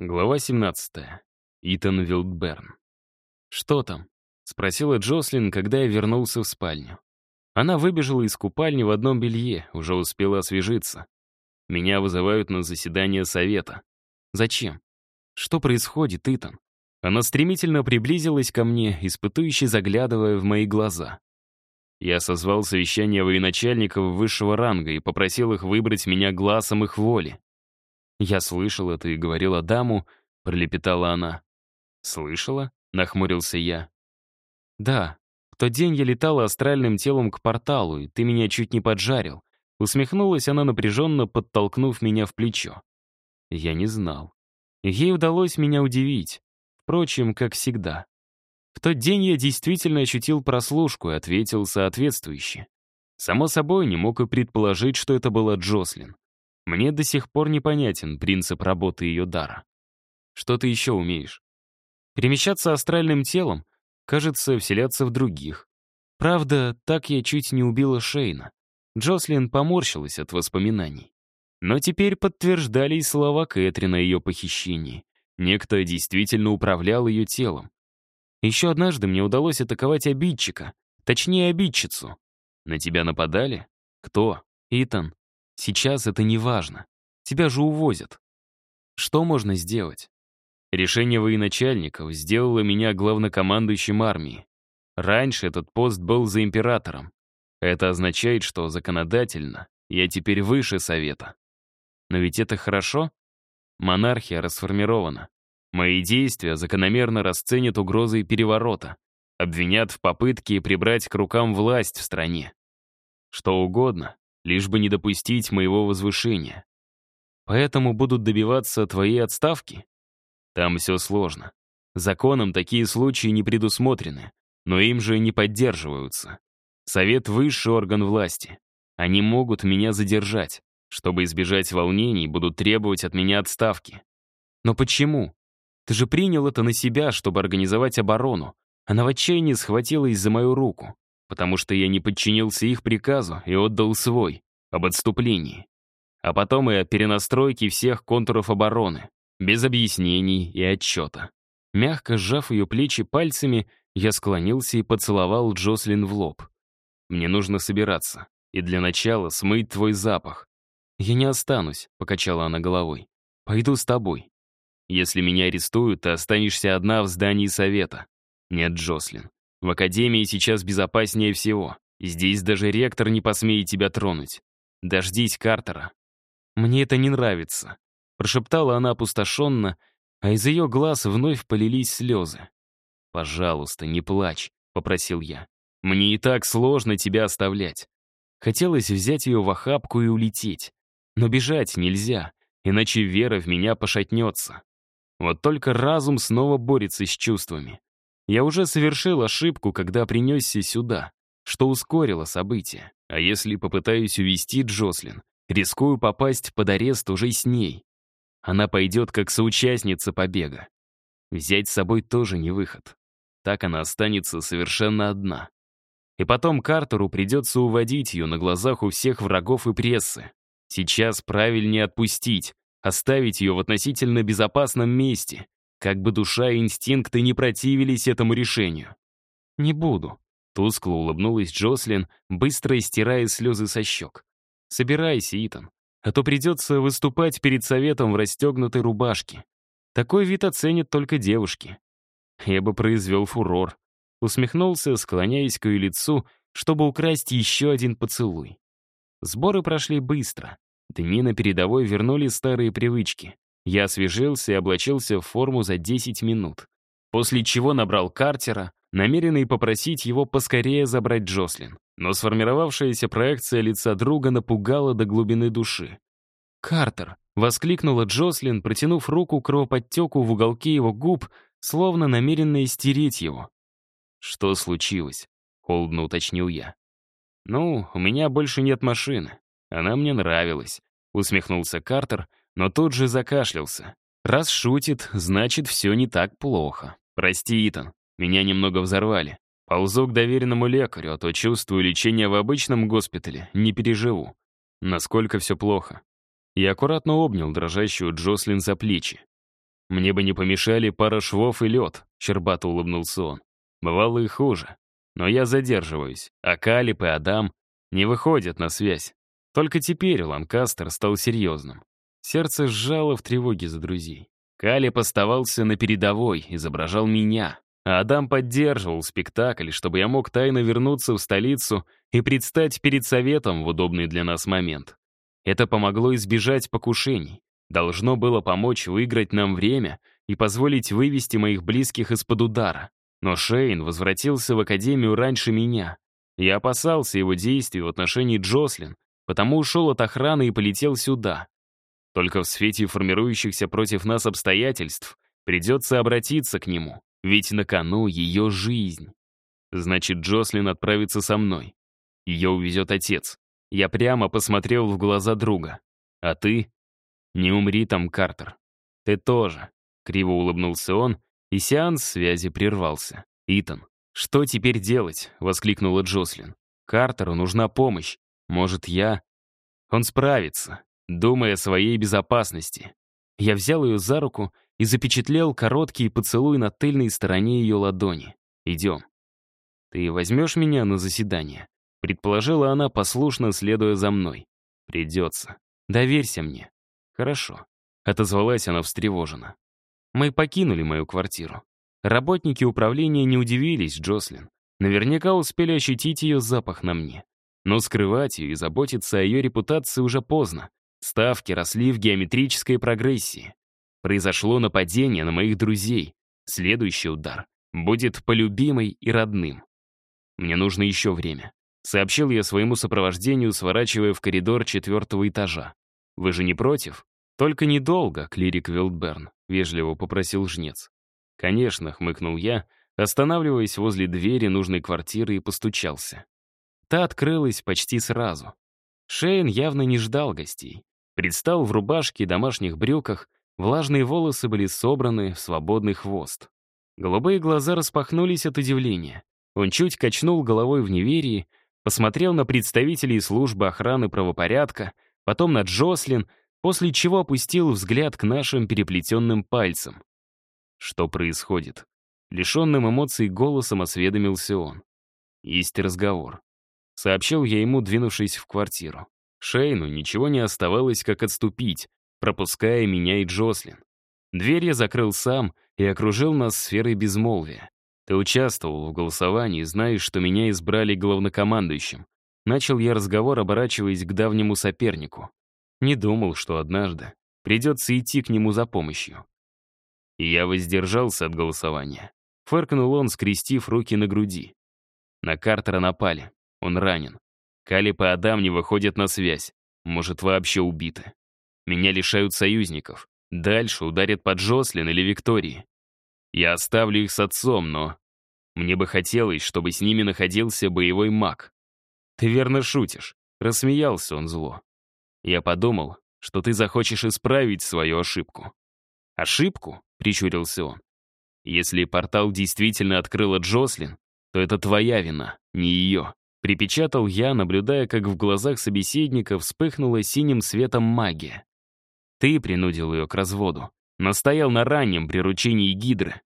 Глава 17. Итан Вилдберн. «Что там?» — спросила Джослин, когда я вернулся в спальню. Она выбежала из купальни в одном белье, уже успела освежиться. Меня вызывают на заседание совета. Зачем? Что происходит, Итан? Она стремительно приблизилась ко мне, испытующе заглядывая в мои глаза. Я созвал совещание военачальников высшего ранга и попросил их выбрать меня глазом их воли. «Я слышал это и говорила даму», — пролепетала она. «Слышала?» — нахмурился я. «Да, в тот день я летала астральным телом к порталу, и ты меня чуть не поджарил». Усмехнулась она напряженно, подтолкнув меня в плечо. Я не знал. Ей удалось меня удивить. Впрочем, как всегда. В тот день я действительно ощутил прослушку и ответил соответствующе. Само собой, не мог и предположить, что это была Джослин. Мне до сих пор непонятен принцип работы ее дара. Что ты еще умеешь? Перемещаться астральным телом, кажется, вселяться в других. Правда, так я чуть не убила Шейна. Джослин поморщилась от воспоминаний. Но теперь подтверждались слова Кэтрин о ее похищении. Некто действительно управлял ее телом. Еще однажды мне удалось атаковать обидчика, точнее обидчицу. На тебя нападали? Кто? Итан. Сейчас это не важно. Тебя же увозят. Что можно сделать? Решение военачальников сделало меня главнокомандующим армии. Раньше этот пост был за императором. Это означает, что законодательно я теперь выше совета. Но ведь это хорошо. Монархия расформирована. Мои действия закономерно расценят угрозой переворота, обвинят в попытке прибрать к рукам власть в стране. Что угодно, лишь бы не допустить моего возвышения. Поэтому будут добиваться твоей отставки? Там все сложно. Законом такие случаи не предусмотрены, но им же не поддерживаются. Совет — высший орган власти. Они могут меня задержать. Чтобы избежать волнений, будут требовать от меня отставки. Но почему? Ты же принял это на себя, чтобы организовать оборону. Она в отчаянии схватилась за мою руку потому что я не подчинился их приказу и отдал свой, об отступлении. А потом и о перенастройке всех контуров обороны, без объяснений и отчета. Мягко сжав ее плечи пальцами, я склонился и поцеловал Джослин в лоб. «Мне нужно собираться, и для начала смыть твой запах». «Я не останусь», — покачала она головой. «Пойду с тобой. Если меня арестуют, ты останешься одна в здании совета». «Нет, Джослин, в академии сейчас безопаснее всего. Здесь даже ректор не посмеет тебя тронуть. Дождись Картера. Мне это не нравится. Прошептала она опустошенно, а из ее глаз вновь полились слезы. «Пожалуйста, не плачь», — попросил я. «Мне и так сложно тебя оставлять». Хотелось взять ее в охапку и улететь. Но бежать нельзя, иначе вера в меня пошатнется. Вот только разум снова борется с чувствами. Я уже совершил ошибку, когда принесся сюда, что ускорило события. А если попытаюсь увести Джослин, рискую попасть под арест уже с ней. Она пойдет как соучастница побега. Взять с собой тоже не выход. Так она останется совершенно одна. И потом Картеру придется уводить ее на глазах у всех врагов и прессы. Сейчас правильнее отпустить, оставить ее в относительно безопасном месте, как бы душа и инстинкты не противились этому решению. «Не буду», — тускло улыбнулась Джослин, быстро стирая слезы со щек. «Собирайся, Итан, а то придется выступать перед советом в расстегнутой рубашке. Такой вид оценят только девушки». Я бы произвел фурор. Усмехнулся, склоняясь к ее лицу, чтобы украсть еще один поцелуй. Сборы прошли быстро. Дни на передовой вернули старые привычки. Я освежился и облачился в форму за 10 минут. После чего набрал Картера, намеренный попросить его поскорее забрать Джослин. Но сформировавшаяся проекция лица друга напугала до глубины души. «Картер!» — воскликнула Джослин, протянув руку к кровоподтеку в уголке его губ, словно намеренно истереть его. «Что случилось?» — холодно уточнил я. «Ну, у меня больше нет машины. Она мне нравилась», — усмехнулся Картер, но тут же закашлялся. Раз шутит, значит, все не так плохо. Прости, Итан, меня немного взорвали. Ползу к доверенному лекарю, а то чувствую лечение в обычном госпитале, не переживу. Насколько все плохо. Я аккуратно обнял дрожащую Джослин за плечи. Мне бы не помешали пара швов и лед, щербато улыбнулся он. Бывало и хуже. Но я задерживаюсь, а Калип и Адам не выходят на связь. Только теперь Ланкастер стал серьезным. Сердце сжало в тревоге за друзей. Калип оставался на передовой, изображал меня, а Адам поддерживал спектакль, чтобы я мог тайно вернуться в столицу и предстать перед советом в удобный для нас момент. Это помогло избежать покушений, должно было помочь выиграть нам время и позволить вывести моих близких из-под удара. Но Шейн возвратился в Академию раньше меня. Я опасался его действий в отношении Джослин, потому ушел от охраны и полетел сюда. Только в свете формирующихся против нас обстоятельств придется обратиться к нему, ведь на кону ее жизнь. Значит, Джослин отправится со мной. Ее увезет отец. Я прямо посмотрел в глаза друга. А ты? Не умри там, Картер. Ты тоже. Криво улыбнулся он, и сеанс связи прервался. «Итан, что теперь делать?» — воскликнула Джослин. «Картеру нужна помощь. Может, я...» «Он справится, думая о своей безопасности». Я взял ее за руку и запечатлел короткий поцелуй на тыльной стороне ее ладони. «Идем». «Ты возьмешь меня на заседание?» Предположила она, послушно следуя за мной. «Придется. Доверься мне». «Хорошо», — отозвалась она встревоженно. Мы покинули мою квартиру. Работники управления не удивились Джослин. Наверняка успели ощутить ее запах на мне. Но скрывать ее и заботиться о ее репутации уже поздно. Ставки росли в геометрической прогрессии. Произошло нападение на моих друзей. Следующий удар будет полюбимый и родным. Мне нужно еще время. Сообщил я своему сопровождению, сворачивая в коридор четвертого этажа. Вы же не против? Только недолго, клирик Вилдберн. — вежливо попросил жнец. «Конечно», — хмыкнул я, останавливаясь возле двери нужной квартиры и постучался. Та открылась почти сразу. Шейн явно не ждал гостей. Предстал в рубашке и домашних брюках, влажные волосы были собраны в свободный хвост. Голубые глаза распахнулись от удивления. Он чуть качнул головой в неверии, посмотрел на представителей службы охраны правопорядка, потом на Джослин, после чего опустил взгляд к нашим переплетенным пальцам. Что происходит? Лишенным эмоций голосом осведомился он. Есть разговор. Сообщил я ему, двинувшись в квартиру. Шейну ничего не оставалось, как отступить, пропуская меня и Джослин. Дверь я закрыл сам и окружил нас сферой безмолвия. Ты участвовал в голосовании, знаешь, что меня избрали главнокомандующим. Начал я разговор, оборачиваясь к давнему сопернику. Не думал, что однажды придется идти к нему за помощью. И я воздержался от голосования. Фыркнул он, скрестив руки на груди. На Картера напали. Он ранен. Калип и Адам не выходят на связь. Может, вообще убиты. Меня лишают союзников. Дальше ударят по Джослин или Виктории. Я оставлю их с отцом, но... Мне бы хотелось, чтобы с ними находился боевой маг. Ты верно шутишь. Рассмеялся он зло. Я подумал, что ты захочешь исправить свою ошибку. Ошибку? Прищурился он. Если портал действительно открыла Джослин, то это твоя вина, не ее. Припечатал я, наблюдая, как в глазах собеседника вспыхнула синим светом магия. Ты принудил ее к разводу. Настоял на раннем приручении Гидры.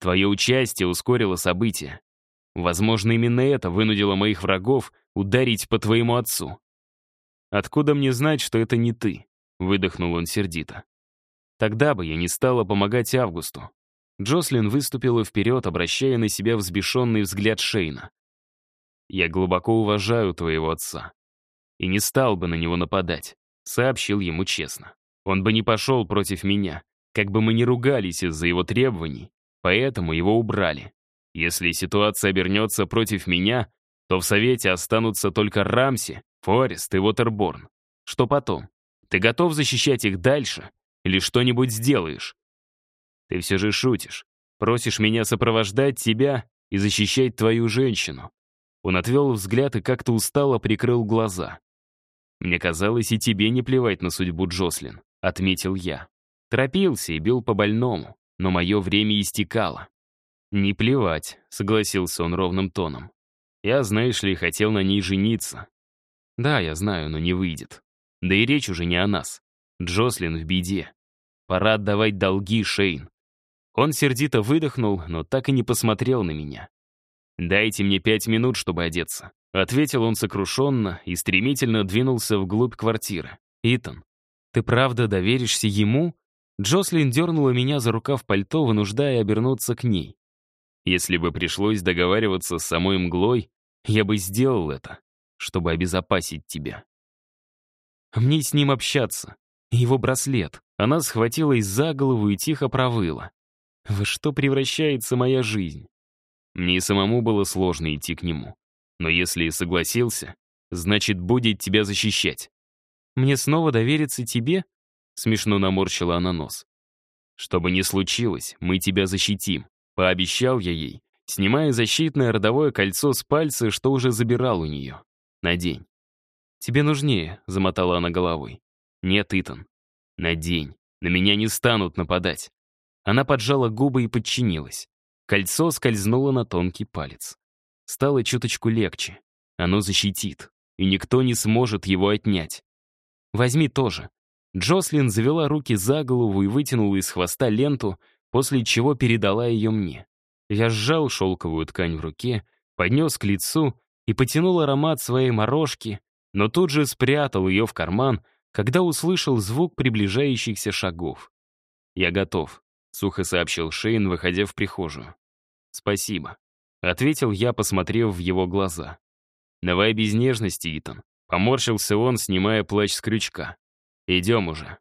Твое участие ускорило события. Возможно, именно это вынудило моих врагов ударить по твоему отцу. «Откуда мне знать, что это не ты?» — выдохнул он сердито. «Тогда бы я не стала помогать Августу». Джослин выступила вперед, обращая на себя взбешенный взгляд Шейна. «Я глубоко уважаю твоего отца. И не стал бы на него нападать», — сообщил ему честно. «Он бы не пошел против меня, как бы мы ни ругались из-за его требований, поэтому его убрали. Если ситуация обернется против меня, то в Совете останутся только Рамси, Форест и Уотерборн. Что потом? Ты готов защищать их дальше? Или что-нибудь сделаешь? Ты все же шутишь. Просишь меня сопровождать тебя и защищать твою женщину. Он отвел взгляд и как-то устало прикрыл глаза. «Мне казалось, и тебе не плевать на судьбу Джослин», — отметил я. Торопился и бил по больному, но мое время истекало. «Не плевать», — согласился он ровным тоном. «Я, знаешь ли, хотел на ней жениться. Да, я знаю, но не выйдет. Да и речь уже не о нас. Джослин в беде. Пора отдавать долги, Шейн». Он сердито выдохнул, но так и не посмотрел на меня. «Дайте мне пять минут, чтобы одеться», — ответил он сокрушенно и стремительно двинулся вглубь квартиры. «Итан, ты правда доверишься ему?» Джослин дернула меня за рукав пальто, вынуждая обернуться к ней. Если бы пришлось договариваться с самой мглой, я бы сделал это, чтобы обезопасить тебя. Мне с ним общаться. Его браслет. Она схватилась за голову и тихо провыла. Во что превращается моя жизнь? Мне и самому было сложно идти к нему. Но если согласился, значит, будет тебя защищать. Мне снова довериться тебе? Смешно наморщила она нос. Что бы ни случилось, мы тебя защитим. Пообещал я ей, снимая защитное родовое кольцо с пальца, что уже забирал у нее. Надень. «Тебе нужнее», — замотала она головой. «Нет, Итан. Надень. На меня не станут нападать». Она поджала губы и подчинилась. Кольцо скользнуло на тонкий палец. Стало чуточку легче. Оно защитит, и никто не сможет его отнять. «Возьми тоже». Джослин завела руки за голову и вытянула из хвоста ленту, после чего передала ее мне. Я сжал шелковую ткань в руке, поднес к лицу и потянул аромат своей морожки, но тут же спрятал ее в карман, когда услышал звук приближающихся шагов. «Я готов», — сухо сообщил Шейн, выходя в прихожую. «Спасибо», — ответил я, посмотрев в его глаза. «Давай без нежности, Итан», — поморщился он, снимая плащ с крючка. «Идем уже».